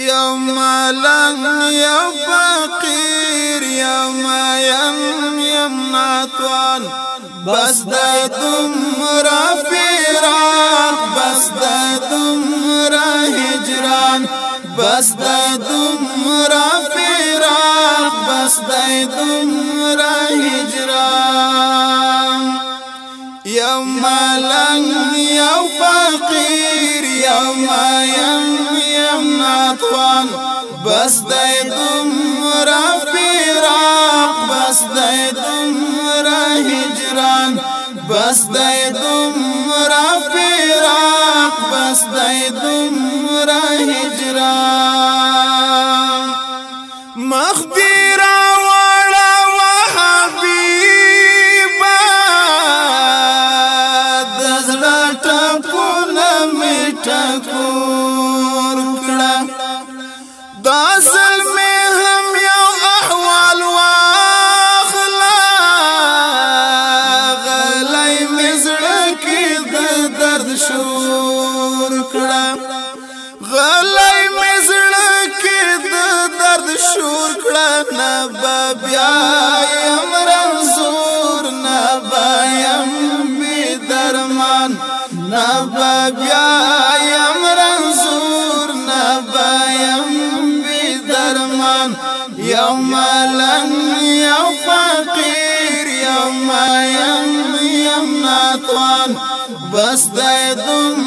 يا ملن يا فقير يا يم يم ناتوان بس دا دمرا فراق بس دا دمرا هجران بس دا دمرا فراق بس دا دمرا هجران يا ملن يا فقير يا يم اتوان بس دای دومره فراق بس دای دومره هجران بس دای دومره فراق بس دای دومره هجران مخدی لای مې زړه کې د درد شور کړه نه بیا يم رنزور نه بیم بي درمان نه بیا يم رنزور نه بیم بي درمان يوم لن يا فقير يوم يم يم ناتوان بس دای دم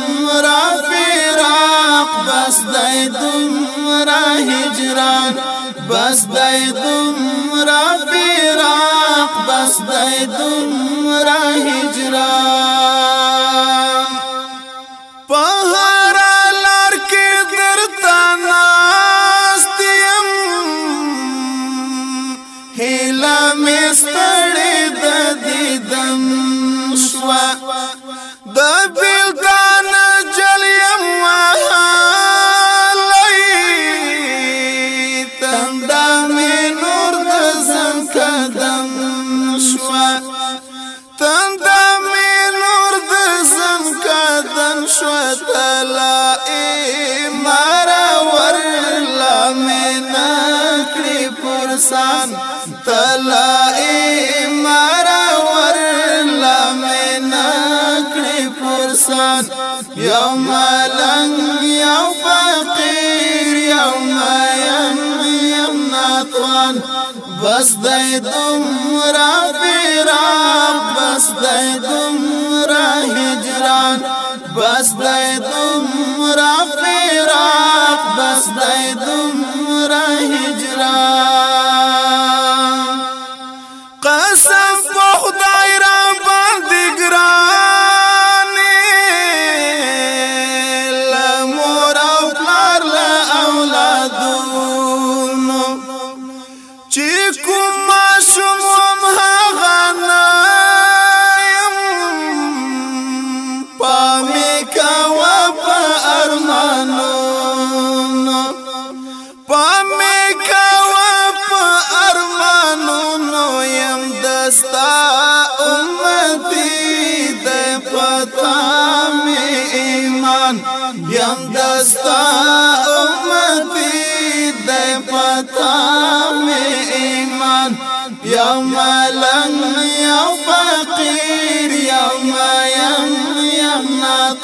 را پیران بس دای دومرا هجران بس دای دومرا فراق بس دای دومرا هجران پهر لار کې درتا ناستیم هلا مې ستړې د دیدم شوتلا ایمار ورلا مینا کړی پرسان تلا ایمار ورلا مینا کړی پرسان یو ملنګ یو فقیر یو میم یم ناتوان بس دای دوم را پیرا بس دای دوم بس دای دومره فراق بس دای دومره هجران قسم په خدای را باندې ګران له مور او پلار له اولادونو چې کوم شوم هغه نه مې کوا په ارمانونو يم دستا امتي د پتا مې ایمان يم دستا امتي د پتا مې ایمان يا ملنګ يا فقير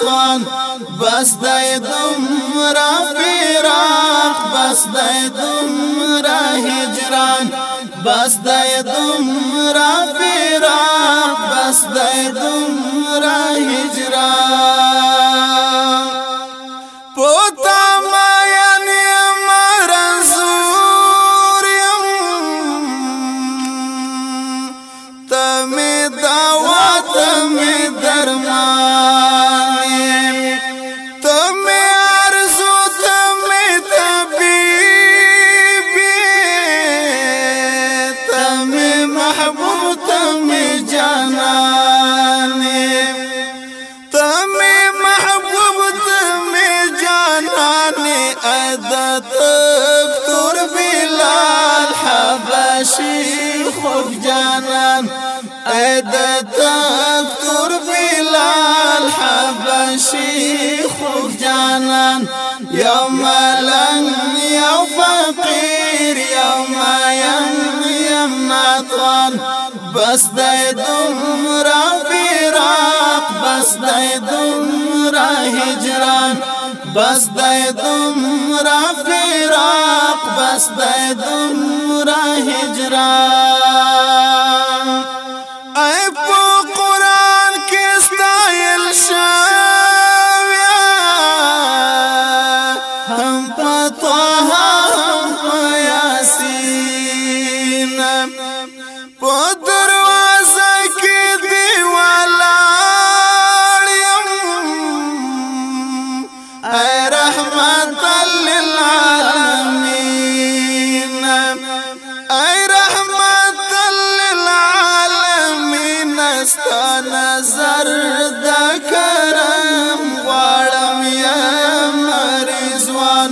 قربان بس دای دمرا فراق بس دای دمرا هجران بس دای دمرا فراق بس دای دمرا هجران پوتا ما یعنی مرزوریم تمی دعوت می درمان شي جانان اې د بلال حبشي خوږ جانان يوم لن یو فقير يوم مایم يم ناتوان بس دای دومره فراق بس دای دومره هجران بس دای دومره فراق بس د دومره هجران اے رحمت للعالمین استا نظر دا کرم غواړم یا مریضوان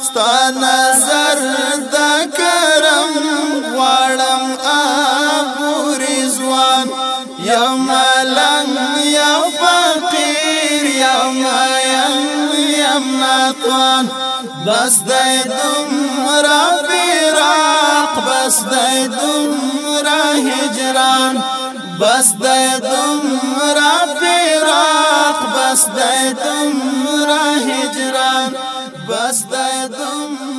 استا نظر دا کرم غواړم ابو رضوان یا ملنګ یا فقیر یا مایم یا مناتوان بس دای دوم را پیران بس دای دومره هجران بس دای دومره فراق بس دای دومره هجران بس دای دومره